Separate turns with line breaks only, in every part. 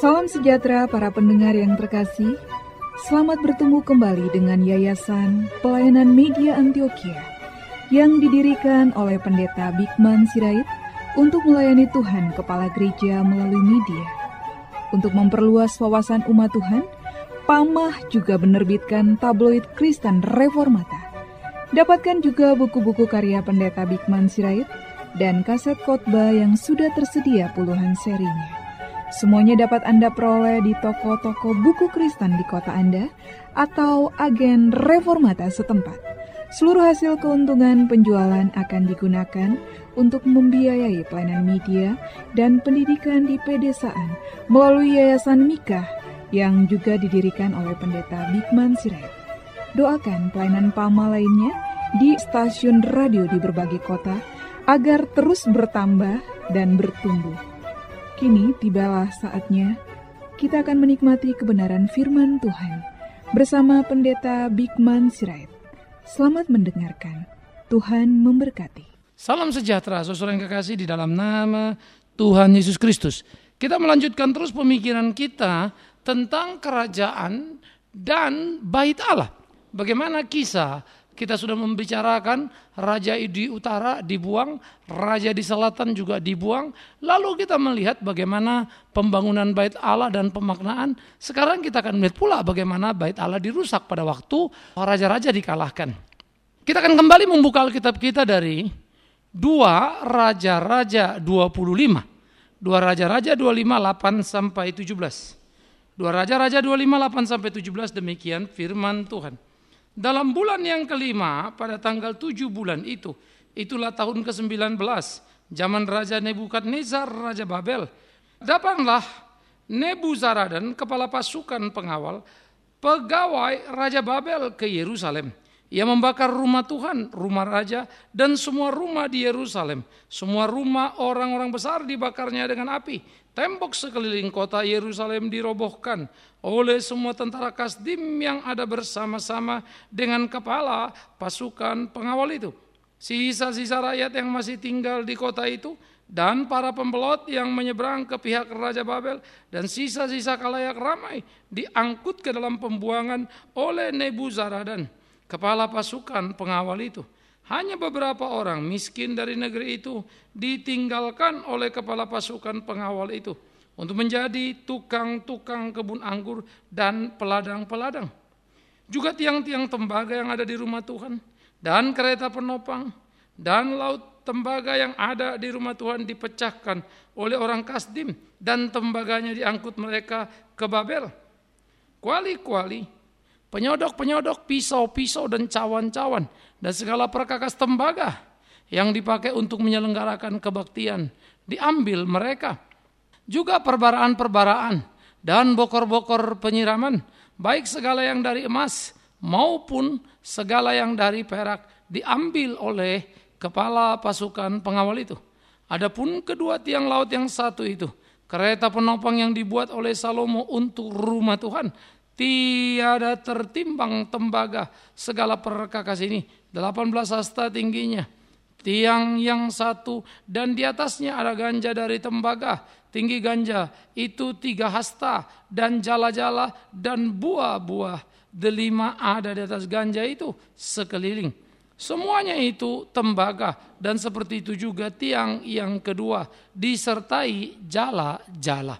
Salam sejahtera para pendengar yang terkasih. Selamat bertemu kembali dengan Yayasan Pelayanan Media Antioquia yang didirikan oleh Pendeta Bigman Sirait untuk melayani Tuhan Kepala Gereja melalui media. Untuk memperluas wawasan umat Tuhan, Pamah juga menerbitkan tabloid Kristen Reformata. Dapatkan juga buku-buku karya Pendeta Bigman Sirait dan kaset khotbah yang sudah tersedia puluhan serinya. Semuanya dapat Anda peroleh di toko-toko buku Kristen di kota Anda atau agen reformata setempat. Seluruh hasil keuntungan penjualan akan digunakan untuk membiayai pelayanan media dan pendidikan di pedesaan melalui Yayasan Mikah yang juga didirikan oleh Pendeta Bigman Sirait. Doakan pelayanan PAMA lainnya di stasiun radio di berbagai kota agar terus bertambah dan bertumbuh. Kini tibalah saatnya kita akan menikmati kebenaran firman Tuhan bersama Pendeta Bigman Sirait. Selamat mendengarkan. Tuhan memberkati.
Salam sejahtera, saudara yang kekasih di dalam nama Tuhan Yesus Kristus. Kita melanjutkan terus pemikiran kita tentang kerajaan dan bait Allah. Bagaimana kisah kita sudah membicarakan raja di utara dibuang, raja di selatan juga dibuang. Lalu kita melihat bagaimana pembangunan bait Allah dan pemaknaan. Sekarang kita akan melihat pula bagaimana bait Allah dirusak pada waktu raja-raja dikalahkan. Kita akan kembali membuka Alkitab kita dari dua raja-raja 25. Dua raja-raja 25 8 sampai 17. Dua raja-raja 25 8 sampai 17 demikian firman Tuhan. Dalam bulan yang kelima pada tanggal tujuh bulan itu, itulah tahun ke-19 zaman Raja Nebukadnezar Raja Babel. Datanglah Nebuzaradan kepala pasukan pengawal pegawai Raja Babel ke Yerusalem. Ia membakar rumah Tuhan, rumah raja, dan semua rumah di Yerusalem. Semua rumah orang-orang besar dibakarnya dengan api. Tembok sekeliling kota Yerusalem dirobohkan oleh semua tentara Kasdim yang ada bersama-sama dengan kepala pasukan pengawal itu. Sisa-sisa rakyat yang masih tinggal di kota itu dan para pembelot yang menyeberang ke pihak Raja Babel dan sisa-sisa kalayak ramai diangkut ke dalam pembuangan oleh Nebuzaradan kepala pasukan pengawal itu. Hanya beberapa orang miskin dari negeri itu ditinggalkan oleh kepala pasukan pengawal itu untuk menjadi tukang-tukang kebun anggur dan peladang-peladang. Juga tiang-tiang tembaga yang ada di rumah Tuhan dan kereta penopang dan laut tembaga yang ada di rumah Tuhan dipecahkan oleh orang Kasdim dan tembaganya diangkut mereka ke Babel. Kuali-kuali penyodok-penyodok, pisau-pisau dan cawan-cawan dan segala perkakas tembaga yang dipakai untuk menyelenggarakan kebaktian diambil mereka. Juga perbaraan-perbaraan dan bokor-bokor penyiraman, baik segala yang dari emas maupun segala yang dari perak diambil oleh kepala pasukan pengawal itu. Adapun kedua tiang laut yang satu itu, kereta penopang yang dibuat oleh Salomo untuk rumah Tuhan Tiada tertimbang tembaga segala perkakas ini. 18 hasta tingginya. Tiang yang satu dan di atasnya ada ganja dari tembaga. Tinggi ganja itu tiga hasta dan jala-jala dan buah-buah delima ada di atas ganja itu sekeliling. Semuanya itu tembaga dan seperti itu juga tiang yang kedua disertai jala-jala.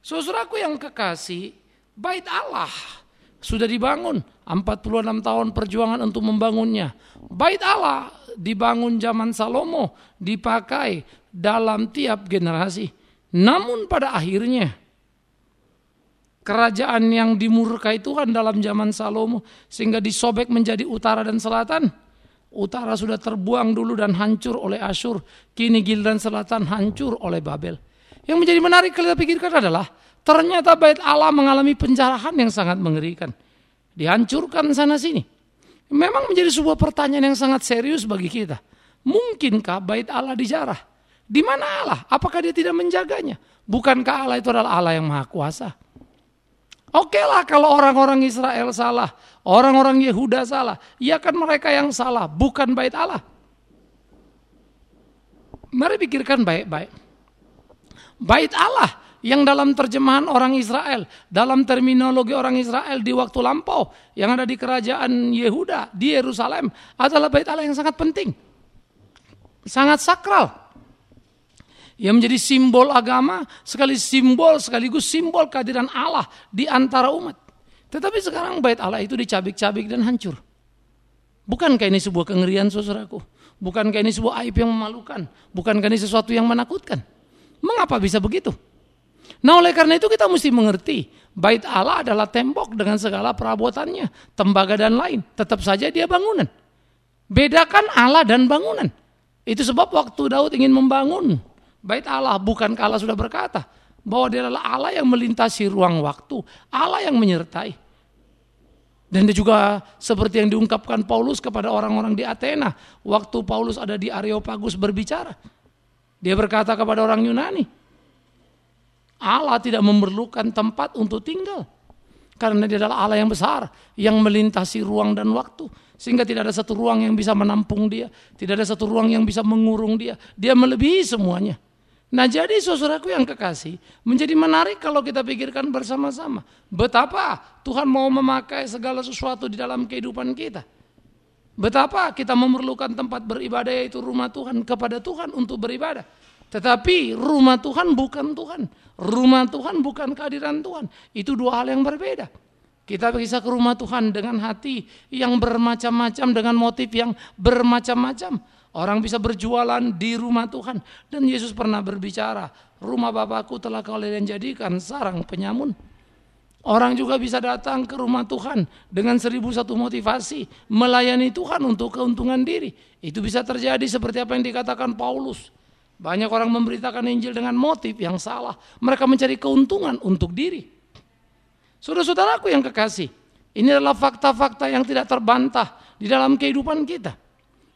Saudaraku yang kekasih, Bait Allah sudah dibangun 46 tahun perjuangan untuk membangunnya. Bait Allah dibangun zaman Salomo, dipakai dalam tiap generasi. Namun pada akhirnya kerajaan yang dimurkai Tuhan dalam zaman Salomo sehingga disobek menjadi utara dan selatan. Utara sudah terbuang dulu dan hancur oleh Asyur, kini giliran selatan hancur oleh Babel. Yang menjadi menarik kita pikirkan adalah Ternyata bait Allah mengalami penjarahan yang sangat mengerikan. Dihancurkan sana sini. Memang menjadi sebuah pertanyaan yang sangat serius bagi kita. Mungkinkah bait Allah dijarah? Di mana Allah? Apakah dia tidak menjaganya? Bukankah Allah itu adalah Allah yang maha kuasa? Oke lah kalau orang-orang Israel salah, orang-orang Yehuda salah, ya kan mereka yang salah, bukan bait Allah. Mari pikirkan baik-baik. Bait Allah yang dalam terjemahan orang Israel, dalam terminologi orang Israel di waktu lampau yang ada di kerajaan Yehuda di Yerusalem adalah bait Allah yang sangat penting. Sangat sakral. Yang menjadi simbol agama, sekali simbol sekaligus simbol kehadiran Allah di antara umat. Tetapi sekarang bait Allah itu dicabik-cabik dan hancur. Bukankah ini sebuah kengerian saudaraku? Bukankah ini sebuah aib yang memalukan? Bukankah ini sesuatu yang menakutkan? Mengapa bisa begitu? Nah oleh karena itu kita mesti mengerti bait Allah adalah tembok dengan segala perabotannya, tembaga dan lain. Tetap saja dia bangunan. Bedakan Allah dan bangunan. Itu sebab waktu Daud ingin membangun bait Allah, bukan Allah sudah berkata bahwa dia adalah Allah yang melintasi ruang waktu, Allah yang menyertai. Dan dia juga seperti yang diungkapkan Paulus kepada orang-orang di Athena waktu Paulus ada di Areopagus berbicara. Dia berkata kepada orang Yunani, Allah tidak memerlukan tempat untuk tinggal. Karena dia adalah Allah yang besar, yang melintasi ruang dan waktu. Sehingga tidak ada satu ruang yang bisa menampung dia. Tidak ada satu ruang yang bisa mengurung dia. Dia melebihi semuanya. Nah jadi saudaraku yang kekasih, menjadi menarik kalau kita pikirkan bersama-sama. Betapa Tuhan mau memakai segala sesuatu di dalam kehidupan kita. Betapa kita memerlukan tempat beribadah yaitu rumah Tuhan kepada Tuhan untuk beribadah. Tetapi rumah Tuhan bukan Tuhan. Rumah Tuhan bukan kehadiran Tuhan. Itu dua hal yang berbeda. Kita bisa ke rumah Tuhan dengan hati yang bermacam-macam, dengan motif yang bermacam-macam. Orang bisa berjualan di rumah Tuhan. Dan Yesus pernah berbicara, rumah Bapakku telah kalian jadikan sarang penyamun. Orang juga bisa datang ke rumah Tuhan dengan seribu satu motivasi melayani Tuhan untuk keuntungan diri. Itu bisa terjadi seperti apa yang dikatakan Paulus. Banyak orang memberitakan Injil dengan motif yang salah. Mereka mencari keuntungan untuk diri. Saudara-saudaraku yang kekasih, ini adalah fakta-fakta yang tidak terbantah di dalam kehidupan kita.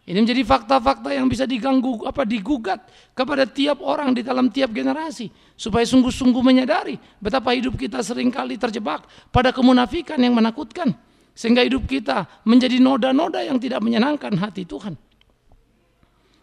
Ini menjadi fakta-fakta yang bisa diganggu apa digugat kepada tiap orang di dalam tiap generasi supaya sungguh-sungguh menyadari betapa hidup kita sering kali terjebak pada kemunafikan yang menakutkan sehingga hidup kita menjadi noda-noda yang tidak menyenangkan hati Tuhan.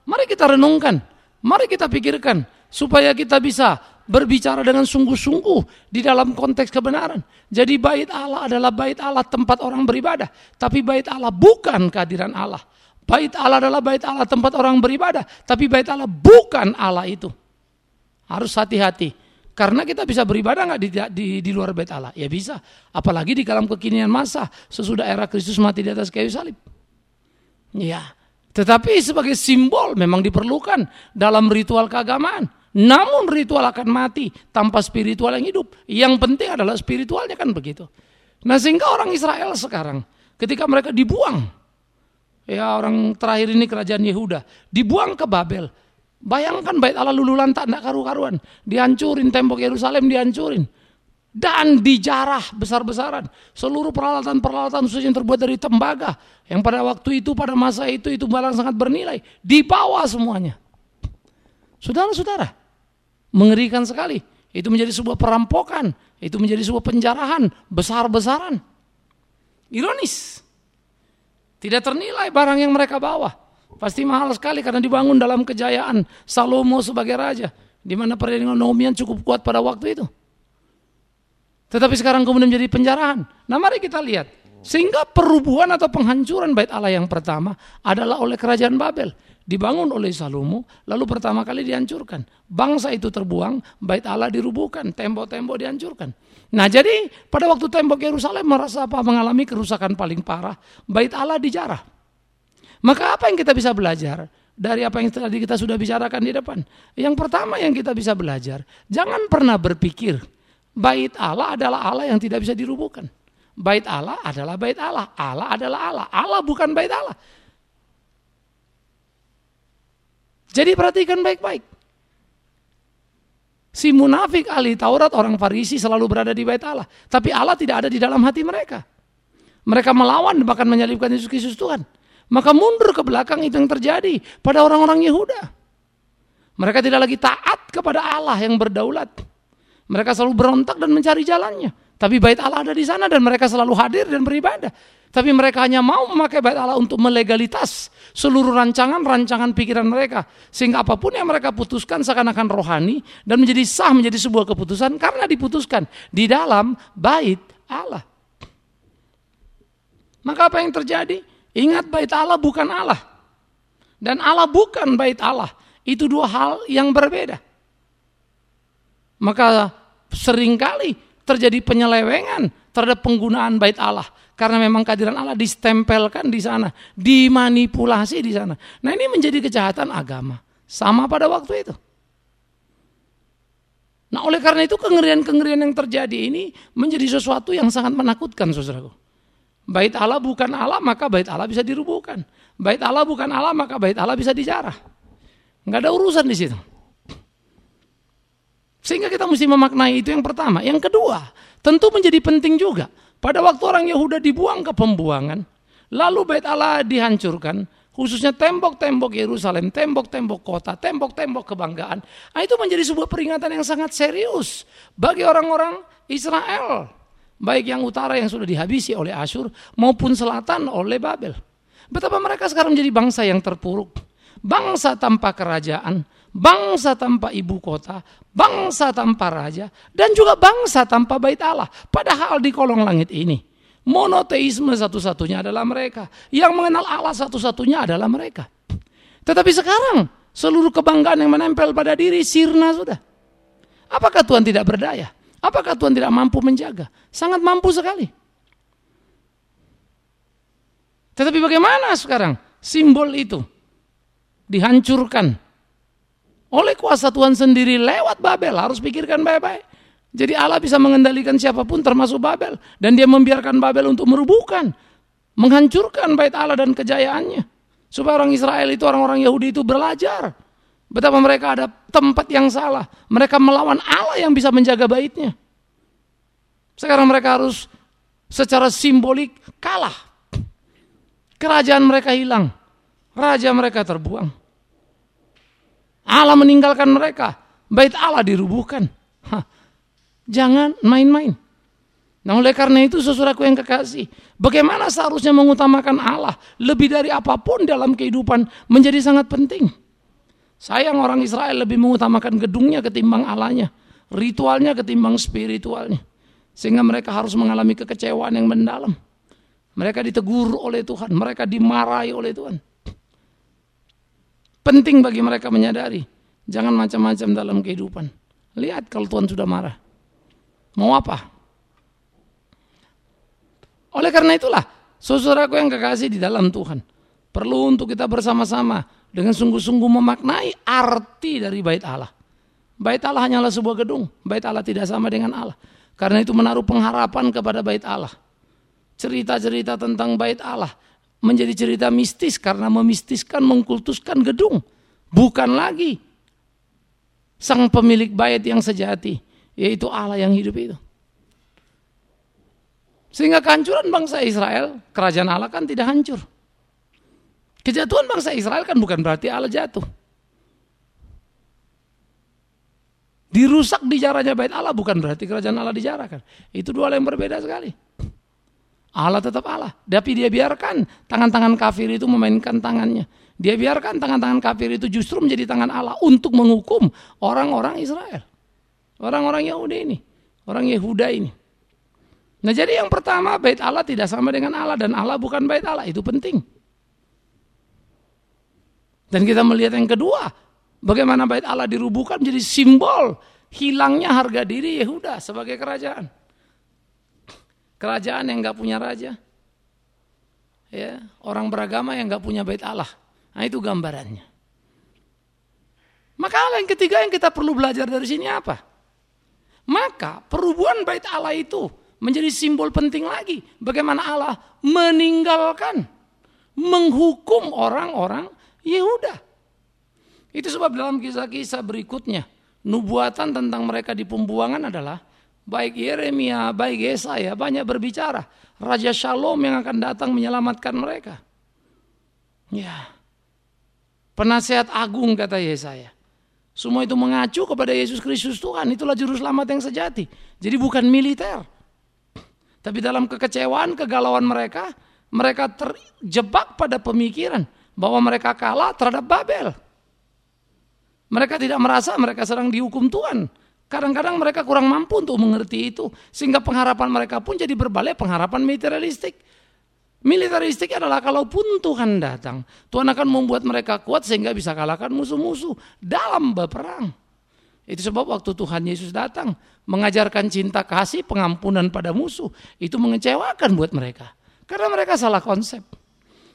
Mari kita renungkan Mari kita pikirkan supaya kita bisa berbicara dengan sungguh-sungguh di dalam konteks kebenaran. Jadi bait Allah adalah bait Allah tempat orang beribadah, tapi bait Allah bukan kehadiran Allah. Bait Allah adalah bait Allah tempat orang beribadah, tapi bait Allah bukan Allah itu. Harus hati-hati. Karena kita bisa beribadah nggak di, di, di luar bait Allah? Ya bisa. Apalagi di dalam kekinian masa sesudah era Kristus mati di atas kayu salib. Ya, tetapi sebagai simbol memang diperlukan dalam ritual keagamaan. Namun ritual akan mati tanpa spiritual yang hidup. Yang penting adalah spiritualnya kan begitu. Nah sehingga orang Israel sekarang ketika mereka dibuang. Ya orang terakhir ini kerajaan Yehuda. Dibuang ke Babel. Bayangkan bait Allah lulu lantak tidak karu-karuan. Dihancurin tembok Yerusalem dihancurin dan dijarah besar-besaran. Seluruh peralatan-peralatan khusus yang terbuat dari tembaga yang pada waktu itu pada masa itu itu barang sangat bernilai dibawa semuanya. Saudara-saudara, mengerikan sekali. Itu menjadi sebuah perampokan, itu menjadi sebuah penjarahan besar-besaran. Ironis. Tidak ternilai barang yang mereka bawa. Pasti mahal sekali karena dibangun dalam kejayaan Salomo sebagai raja, di mana perekonomian cukup kuat pada waktu itu. Tetapi sekarang kemudian menjadi penjarahan. Nah mari kita lihat. Sehingga perubuhan atau penghancuran bait Allah yang pertama adalah oleh kerajaan Babel. Dibangun oleh Salomo, lalu pertama kali dihancurkan. Bangsa itu terbuang, bait Allah dirubuhkan, tembok-tembok dihancurkan. Nah jadi pada waktu tembok Yerusalem merasa apa mengalami kerusakan paling parah, bait Allah dijarah. Maka apa yang kita bisa belajar? dari apa yang tadi kita sudah bicarakan di depan. Yang pertama yang kita bisa belajar, jangan pernah berpikir Bait Allah adalah Allah yang tidak bisa dirubuhkan. Bait Allah adalah bait Allah. Allah adalah Allah. Allah bukan bait Allah. Jadi perhatikan baik-baik. Si munafik ahli Taurat orang Farisi selalu berada di bait Allah, tapi Allah tidak ada di dalam hati mereka. Mereka melawan bahkan menyalibkan Yesus Kristus Tuhan. Maka mundur ke belakang itu yang terjadi pada orang-orang Yehuda. Mereka tidak lagi taat kepada Allah yang berdaulat. Mereka selalu berontak dan mencari jalannya. Tapi bait Allah ada di sana dan mereka selalu hadir dan beribadah. Tapi mereka hanya mau memakai bait Allah untuk melegalitas seluruh rancangan-rancangan pikiran mereka. Sehingga apa pun yang mereka putuskan seakan-akan rohani dan menjadi sah menjadi sebuah keputusan karena diputuskan di dalam bait Allah. Maka apa yang terjadi? Ingat bait Allah bukan Allah. Dan Allah bukan bait Allah. Itu dua hal yang berbeda. Maka sering kali terjadi penyelewengan terhadap penggunaan bait Allah karena memang kehadiran Allah distempelkan di sana, dimanipulasi di sana. Nah, ini menjadi kejahatan agama. Sama pada waktu itu. Nah, oleh karena itu kengerian-kengerian yang terjadi ini menjadi sesuatu yang sangat menakutkan, Saudaraku. Bait Allah bukan Allah, maka bait Allah bisa dirubuhkan. Bait Allah bukan Allah, maka bait Allah bisa dijarah. Enggak ada urusan di situ. Sehingga kita mesti memaknai itu yang pertama. Yang kedua, tentu menjadi penting juga. Pada waktu orang Yahuda dibuang ke pembuangan, lalu bait Allah dihancurkan, khususnya tembok-tembok Yerusalem, tembok-tembok kota, tembok-tembok kebanggaan. Nah, itu menjadi sebuah peringatan yang sangat serius bagi orang-orang Israel. Baik yang utara yang sudah dihabisi oleh Asyur maupun selatan oleh Babel. Betapa mereka sekarang menjadi bangsa yang terpuruk. Bangsa tanpa kerajaan, bangsa tanpa ibu kota, bangsa tanpa raja, dan juga bangsa tanpa bait Allah. Padahal di kolong langit ini, monoteisme satu-satunya adalah mereka. Yang mengenal Allah satu-satunya adalah mereka. Tetapi sekarang, seluruh kebanggaan yang menempel pada diri sirna sudah. Apakah Tuhan tidak berdaya? Apakah Tuhan tidak mampu menjaga? Sangat mampu sekali. Tetapi bagaimana sekarang simbol itu dihancurkan oleh kuasa Tuhan sendiri lewat Babel. Harus pikirkan baik-baik. Jadi Allah bisa mengendalikan siapa pun termasuk Babel. Dan dia membiarkan Babel untuk merubuhkan. Menghancurkan bait Allah dan kejayaannya. Supaya orang Israel itu, orang-orang Yahudi itu belajar. Betapa mereka ada tempat yang salah. Mereka melawan Allah yang bisa menjaga baitnya. Sekarang mereka harus secara simbolik kalah. Kerajaan mereka hilang. Raja mereka terbuang. Allah meninggalkan mereka. Bait Allah dirubuhkan. Hah. Jangan main-main. Nah oleh karena itu saudaraku yang kekasih, bagaimana seharusnya mengutamakan Allah lebih dari apa pun dalam kehidupan menjadi sangat penting. Sayang orang Israel lebih mengutamakan gedungnya ketimbang Allahnya, ritualnya ketimbang spiritualnya. Sehingga mereka harus mengalami kekecewaan yang mendalam. Mereka ditegur oleh Tuhan, mereka dimarahi oleh Tuhan. Penting bagi mereka menyadari, jangan macam-macam dalam kehidupan. Lihat kalau Tuhan sudah marah. Mau apa? Oleh karena itulah, saudaraku yang kekasih di dalam Tuhan, perlu untuk kita bersama-sama dengan sungguh-sungguh memaknai arti dari bait Allah. Bait Allah hanyalah sebuah gedung, bait Allah tidak sama dengan Allah. Karena itu menaruh pengharapan kepada bait Allah. Cerita-cerita tentang bait Allah menjadi cerita mistis karena memistiskan, mengkultuskan gedung. Bukan lagi sang pemilik bait yang sejati, yaitu Allah yang hidup itu. Sehingga kehancuran bangsa Israel, kerajaan Allah kan tidak hancur. Kejatuhan bangsa Israel kan bukan berarti Allah jatuh. Dirusak dijarahnya bait Allah bukan berarti kerajaan Allah dijarahkan. Itu dua hal yang berbeda sekali. Allah tetap Allah. Tapi dia biarkan tangan-tangan kafir itu memainkan tangannya. Dia biarkan tangan-tangan kafir itu justru menjadi tangan Allah untuk menghukum orang-orang Israel. Orang-orang Yahudi ini. Orang Yehuda ini. Nah jadi yang pertama bait Allah tidak sama dengan Allah dan Allah bukan bait Allah. Itu penting. Dan kita melihat yang kedua. Bagaimana bait Allah dirubuhkan menjadi simbol hilangnya harga diri Yehuda sebagai kerajaan. Kerajaan yang nggak punya raja. Ya, orang beragama yang nggak punya bait Allah. Nah, itu gambarannya. Maka hal yang ketiga yang kita perlu belajar dari sini apa? Maka perubuhan bait Allah itu menjadi simbol penting lagi. Bagaimana Allah meninggalkan, menghukum orang-orang Yehuda. Itu sebab dalam kisah-kisah berikutnya, nubuatan tentang mereka di pembuangan adalah baik Yeremia, baik Yesaya banyak berbicara. Raja Shalom yang akan datang menyelamatkan mereka. Ya. Penasehat agung kata Yesaya. Semua itu mengacu kepada Yesus Kristus Tuhan. Itulah juru selamat yang sejati. Jadi bukan militer. Tapi dalam kekecewaan, kegalauan mereka, mereka terjebak pada pemikiran bahwa mereka kalah terhadap Babel. Mereka tidak merasa mereka sedang dihukum Tuhan. Kadang-kadang mereka kurang mampu untuk mengerti itu. Sehingga pengharapan mereka pun jadi berbalik pengharapan materialistik. Militeristik adalah kalaupun Tuhan datang, Tuhan akan membuat mereka kuat sehingga bisa kalahkan musuh-musuh dalam berperang. Itu sebab waktu Tuhan Yesus datang, mengajarkan cinta kasih, pengampunan pada musuh, itu mengecewakan buat mereka. Karena mereka salah konsep.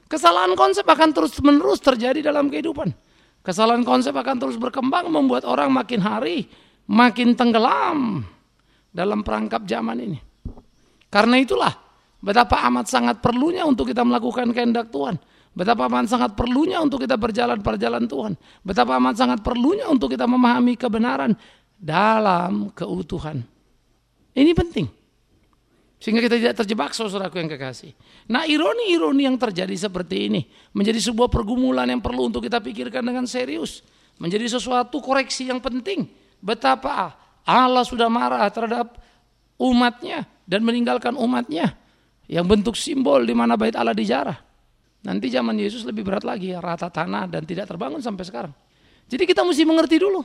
Kesalahan konsep akan terus-menerus terjadi dalam kehidupan. Kesalahan konsep akan terus berkembang membuat orang makin hari makin tenggelam dalam perangkap zaman ini. Karena itulah betapa amat sangat perlunya untuk kita melakukan kehendak Tuhan. Betapa amat sangat perlunya untuk kita berjalan perjalanan Tuhan. Betapa amat sangat perlunya untuk kita memahami kebenaran dalam keutuhan. Ini penting. Sehingga kita tidak terjebak saudaraku yang kekasih. Nah ironi-ironi yang terjadi seperti ini. Menjadi sebuah pergumulan yang perlu untuk kita pikirkan dengan serius. Menjadi sesuatu koreksi yang penting betapa Allah sudah marah terhadap umatnya dan meninggalkan umatnya yang bentuk simbol di mana bait Allah dijarah. Nanti zaman Yesus lebih berat lagi, rata tanah dan tidak terbangun sampai sekarang. Jadi kita mesti mengerti dulu.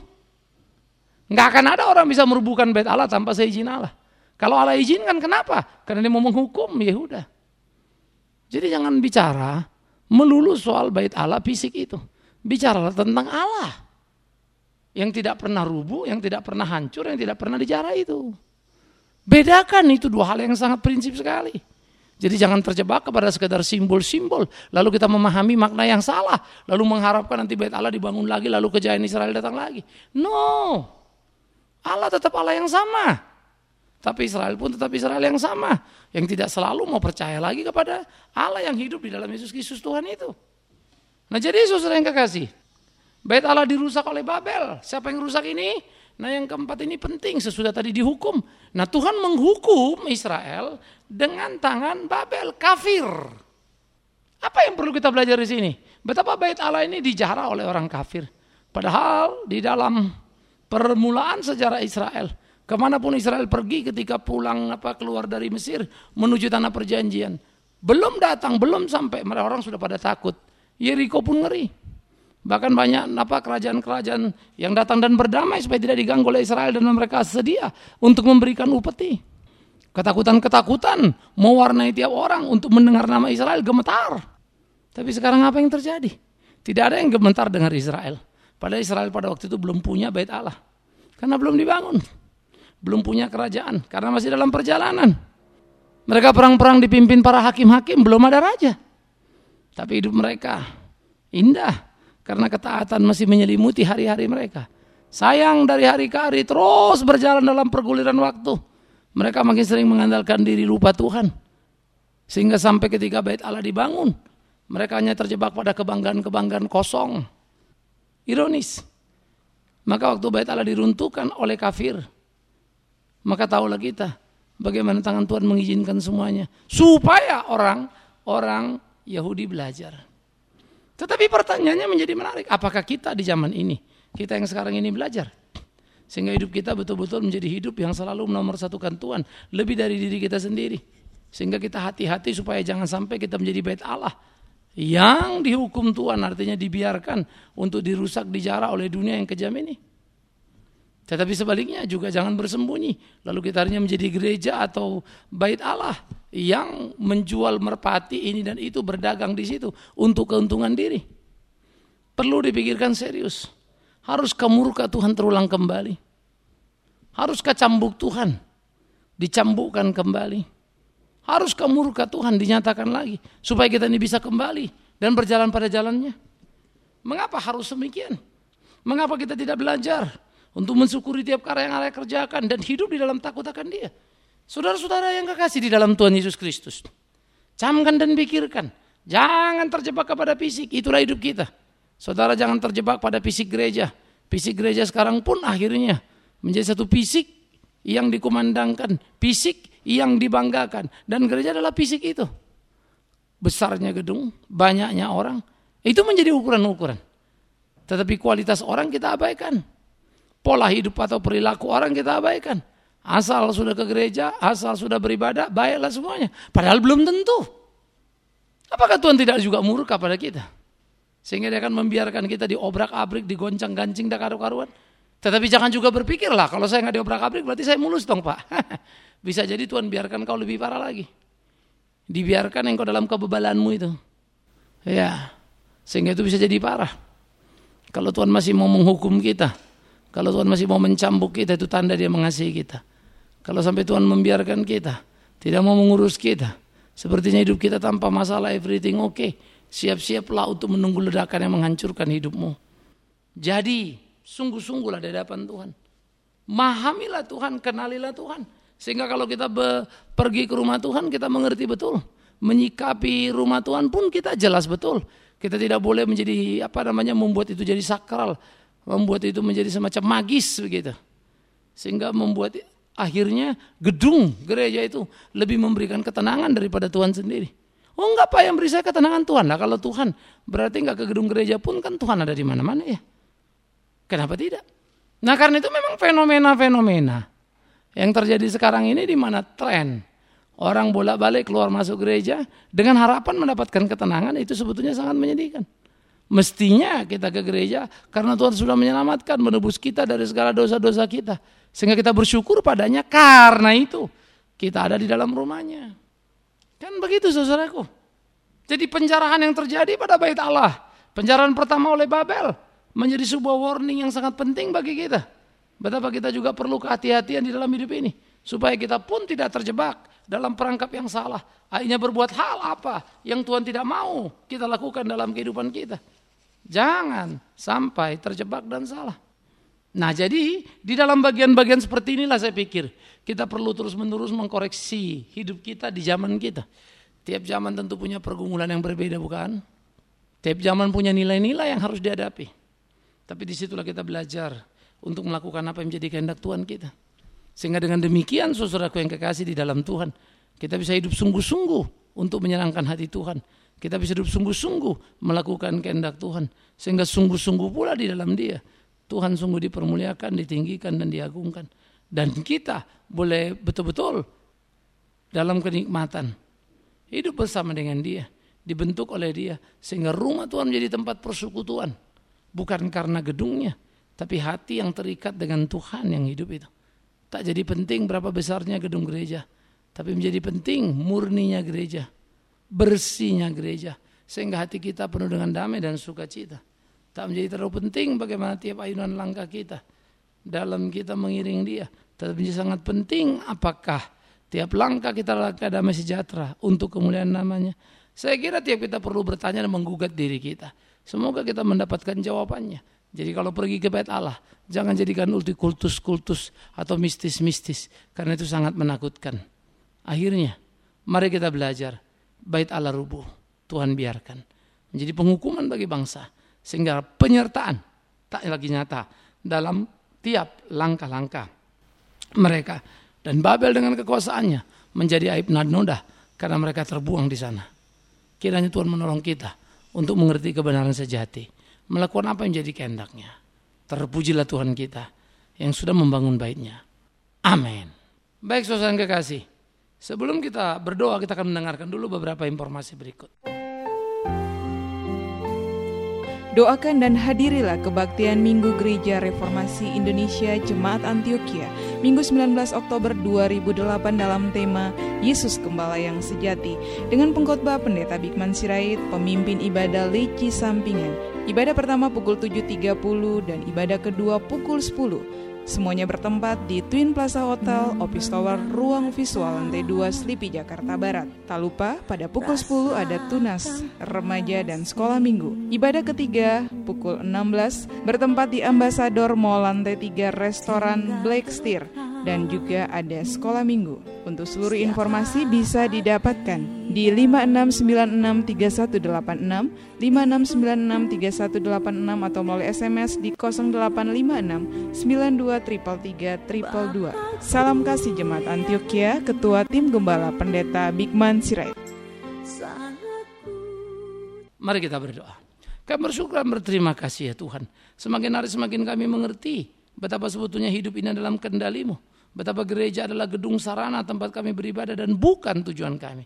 Nggak akan ada orang bisa merubuhkan bait Allah tanpa seizin Allah. Kalau Allah izinkan kenapa? Karena dia mau menghukum, ya udah. Jadi jangan bicara melulu soal bait Allah fisik itu. Bicaralah tentang Allah yang tidak pernah rubuh, yang tidak pernah hancur, yang tidak pernah dijarah itu. Bedakan itu dua hal yang sangat prinsip sekali. Jadi jangan terjebak kepada sekedar simbol-simbol, lalu kita memahami makna yang salah, lalu mengharapkan nanti bait Allah dibangun lagi, lalu kejayaan Israel datang lagi. No, Allah tetap Allah yang sama. Tapi Israel pun tetap Israel yang sama. Yang tidak selalu mau percaya lagi kepada Allah yang hidup di dalam Yesus Kristus Tuhan itu. Nah jadi saudara yang kekasih, Bait Allah dirusak oleh Babel. Siapa yang rusak ini? Nah yang keempat ini penting sesudah tadi dihukum. Nah Tuhan menghukum Israel dengan tangan Babel, kafir. Apa yang perlu kita belajar di sini? Betapa bait Allah ini dijarah oleh orang kafir. Padahal di dalam permulaan sejarah Israel, ke mana pun Israel pergi ketika pulang apa keluar dari Mesir menuju tanah perjanjian, belum datang, belum sampai, mereka orang sudah pada takut. Yeriko pun ngeri. Bahkan banyak apa kerajaan-kerajaan yang datang dan berdamai supaya tidak diganggu oleh Israel dan mereka sedia untuk memberikan upeti. Ketakutan-ketakutan mewarnai tiap orang untuk mendengar nama Israel gemetar. Tapi sekarang apa yang terjadi? Tidak ada yang gemetar dengar Israel. Padahal Israel pada waktu itu belum punya bait Allah. Karena belum dibangun. Belum punya kerajaan. Karena masih dalam perjalanan. Mereka perang-perang dipimpin para hakim-hakim. Belum ada raja. Tapi hidup mereka indah karena ketaatan masih menyelimuti hari-hari mereka. Sayang dari hari ke hari terus berjalan dalam perguliran waktu. Mereka makin sering mengandalkan diri lupa Tuhan. Sehingga sampai ketika bait Allah dibangun, mereka hanya terjebak pada kebanggaan-kebanggaan kosong. Ironis. Maka waktu bait Allah diruntuhkan oleh kafir, maka tahulah kita bagaimana tangan Tuhan mengizinkan semuanya supaya orang orang Yahudi belajar. Tetapi pertanyaannya menjadi menarik. Apakah kita di zaman ini, kita yang sekarang ini belajar? Sehingga hidup kita betul-betul menjadi hidup yang selalu nomor satukan Tuhan. Lebih dari diri kita sendiri. Sehingga kita hati-hati supaya jangan sampai kita menjadi bait Allah. Yang dihukum Tuhan artinya dibiarkan untuk dirusak, dijarah oleh dunia yang kejam ini. Tetapi sebaliknya juga jangan bersembunyi. Lalu kita hanya menjadi gereja atau bait Allah yang menjual merpati ini dan itu berdagang di situ untuk keuntungan diri. Perlu dipikirkan serius. Haruskah murka Tuhan terulang kembali? Haruskah cambuk Tuhan dicambukkan kembali? Haruskah murka Tuhan dinyatakan lagi supaya kita ini bisa kembali dan berjalan pada jalannya? Mengapa harus demikian? Mengapa kita tidak belajar? Untuk mensyukuri tiap karya yang Allah kerjakan dan hidup di dalam takut akan dia. Saudara-saudara yang kekasih di dalam Tuhan Yesus Kristus. Camkan dan pikirkan. Jangan terjebak kepada fisik, itulah hidup kita. Saudara jangan terjebak pada fisik gereja. Fisik gereja sekarang pun akhirnya menjadi satu fisik yang dikumandangkan, fisik yang dibanggakan. Dan gereja adalah fisik itu. Besarnya gedung, banyaknya orang, itu menjadi ukuran-ukuran. Tetapi kualitas orang kita abaikan. Pola hidup atau perilaku orang kita abaikan. Asal sudah ke gereja, asal sudah beribadah, baiklah semuanya. Padahal belum tentu. Apakah Tuhan tidak juga murka pada kita? Sehingga dia akan membiarkan kita diobrak-abrik, digoncang-gancing, dan karu-karuan. Tetapi jangan juga berpikirlah, kalau saya nggak diobrak-abrik berarti saya mulus dong Pak. Bisa jadi Tuhan biarkan kau lebih parah lagi. Dibiarkan engkau dalam kebebalanmu itu. Ya, sehingga itu bisa jadi parah. Kalau Tuhan masih mau menghukum kita, kalau Tuhan masih mau mencambuk kita, itu tanda dia mengasihi kita. Kalau sampai Tuhan membiarkan kita, tidak mau mengurus kita, sepertinya hidup kita tanpa masalah, everything oke. Okay. Siap-siaplah untuk menunggu ledakan yang menghancurkan hidupmu. Jadi, sungguh-sungguhlah di hadapan Tuhan. Mahamilah Tuhan, kenalilah Tuhan. Sehingga kalau kita pergi ke rumah Tuhan, kita mengerti betul. Menyikapi rumah Tuhan pun kita jelas betul kita tidak boleh menjadi apa namanya membuat itu jadi sakral, membuat itu menjadi semacam magis begitu. Sehingga membuat akhirnya gedung gereja itu lebih memberikan ketenangan daripada Tuhan sendiri. Oh enggak Pak yang beri saya ketenangan Tuhan. Nah kalau Tuhan berarti enggak ke gedung gereja pun kan Tuhan ada di mana-mana ya. Kenapa tidak? Nah karena itu memang fenomena-fenomena yang terjadi sekarang ini di mana tren orang bolak-balik keluar masuk gereja dengan harapan mendapatkan ketenangan itu sebetulnya sangat menyedihkan. Mestinya kita ke gereja karena Tuhan sudah menyelamatkan, menebus kita dari segala dosa-dosa kita. Sehingga kita bersyukur padanya karena itu kita ada di dalam rumahnya. Kan begitu saudaraku. Jadi penjarahan yang terjadi pada bait Allah. Penjarahan pertama oleh Babel. Menjadi sebuah warning yang sangat penting bagi kita. Betapa kita juga perlu kehati-hatian di dalam hidup ini. Supaya kita pun tidak terjebak dalam perangkap yang salah. Akhirnya berbuat hal apa yang Tuhan tidak mau kita lakukan dalam kehidupan kita. Jangan sampai terjebak dan salah. Nah jadi di dalam bagian-bagian seperti inilah saya pikir kita perlu terus-menerus mengkoreksi hidup kita di zaman kita. Tiap zaman tentu punya pergumulan yang berbeda bukan? Tiap zaman punya nilai-nilai yang harus dihadapi. Tapi di situlah kita belajar untuk melakukan apa yang menjadi kehendak Tuhan kita. Sehingga dengan demikian saudaraku yang kekasih di dalam Tuhan, kita bisa hidup sungguh-sungguh untuk menyenangkan hati Tuhan. Kita bisa hidup sungguh-sungguh melakukan kehendak Tuhan. Sehingga sungguh-sungguh pula di dalam dia. Tuhan sungguh dipermuliakan, ditinggikan, dan diagungkan. Dan kita boleh betul-betul dalam kenikmatan. Hidup bersama dengan dia. Dibentuk oleh dia. Sehingga rumah Tuhan menjadi tempat persekutuan. Bukan karena gedungnya. Tapi hati yang terikat dengan Tuhan yang hidup itu. Tak jadi penting berapa besarnya gedung gereja, tapi menjadi penting murninya gereja, bersihnya gereja, sehingga hati kita penuh dengan damai dan sukacita. Tak menjadi terlalu penting bagaimana tiap ayunan langkah kita dalam kita mengiring dia, tetapi menjadi sangat penting apakah tiap langkah kita langkah damai sejahtera untuk kemuliaan namanya. Saya kira tiap kita perlu bertanya dan menggugat diri kita. Semoga kita mendapatkan jawabannya. Jadi kalau pergi ke bait Allah, jangan jadikan ulti kultus-kultus atau mistis-mistis, karena itu sangat menakutkan. Akhirnya, mari kita belajar, bait Allah rubuh, Tuhan biarkan. Menjadi penghukuman bagi bangsa, sehingga penyertaan tak lagi nyata dalam tiap langkah-langkah mereka. Dan Babel dengan kekuasaannya menjadi aib noda karena mereka terbuang di sana. Kiranya Tuhan menolong kita untuk mengerti kebenaran sejati melakukan apa yang jadi kehendaknya. Terpujilah Tuhan kita yang sudah membangun baitnya. Amin. Baik saudara kekasih, sebelum kita berdoa kita akan mendengarkan dulu beberapa informasi berikut.
Doakan dan hadirilah kebaktian Minggu Gereja Reformasi Indonesia Jemaat Antioquia Minggu 19 Oktober 2008 dalam tema Yesus Gembala yang Sejati dengan pengkhotbah Pendeta Bikman Sirait, pemimpin ibadah Leci Sampingan. Ibadah pertama pukul 7.30 dan ibadah kedua pukul 10. Semuanya bertempat di Twin Plaza Hotel, Office Tower, Ruang Visual Lantai 2, Slipi, Jakarta Barat. Tak lupa, pada pukul 10 ada Tunas, Remaja, dan Sekolah Minggu. Ibadah ketiga, pukul 16, bertempat di Ambasador Mall Lantai 3, Restoran Black Steer dan juga ada sekolah minggu. Untuk seluruh informasi bisa didapatkan di 56963186, 56963186 atau melalui SMS di 0856 9233 Salam kasih Jemaat Antioquia, Ketua Tim Gembala Pendeta Bigman Sirait.
Mari kita berdoa. Kami bersyukur dan berterima kasih ya Tuhan. Semakin hari semakin kami mengerti betapa sebetulnya hidup ini dalam kendalimu Betapa gereja adalah gedung sarana tempat kami beribadah dan bukan tujuan kami.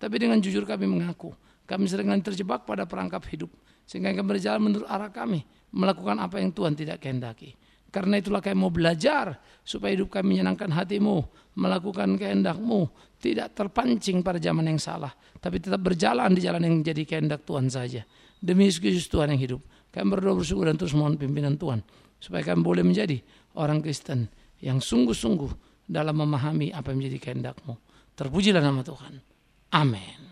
Tapi dengan jujur kami mengaku, kami sering terjebak pada perangkap hidup. Sehingga kami berjalan menurut arah kami, melakukan apa yang Tuhan tidak kehendaki. Karena itulah kami mau belajar supaya hidup kami menyenangkan hatimu, melakukan kehendakmu, tidak terpancing pada zaman yang salah, tapi tetap berjalan di jalan yang jadi kehendak Tuhan saja. Demi Yesus Tuhan yang hidup. Kami berdoa bersyukur dan terus mohon pimpinan Tuhan. Supaya kami boleh menjadi orang Kristen yang sungguh-sungguh dalam memahami apa yang menjadi kehendakmu. Terpujilah nama Tuhan. Amin.